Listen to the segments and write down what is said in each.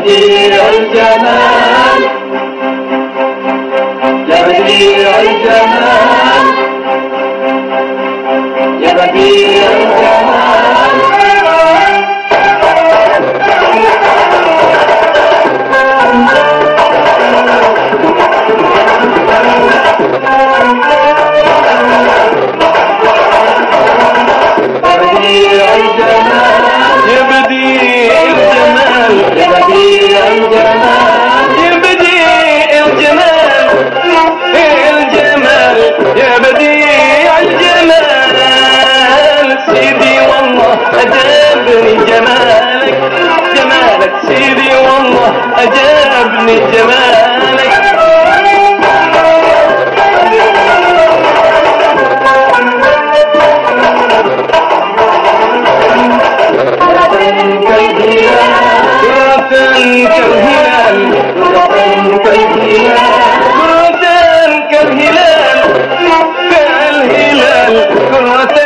بديع الجمال يا بديع الجمال من جمالك. كرة كالهلال. كرة كالهلال. كرة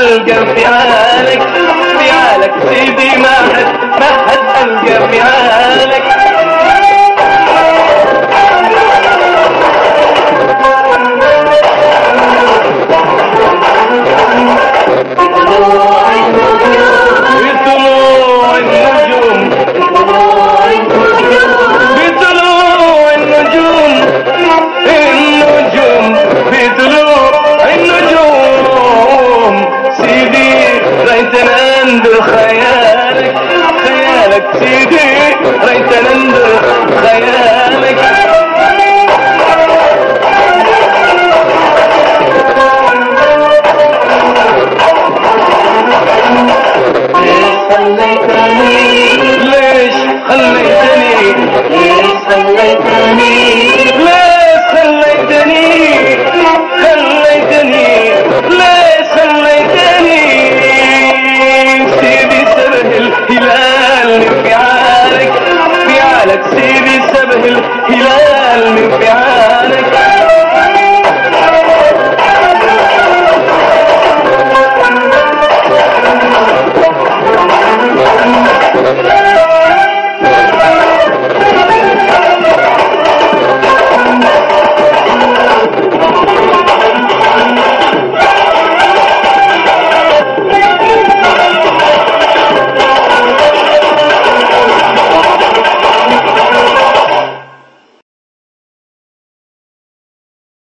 ألقى في عالك في عالك سيدي ما حد ما حد ألقى في عالك نندر خيالك خيالك سيدي ريت نندر خيالك.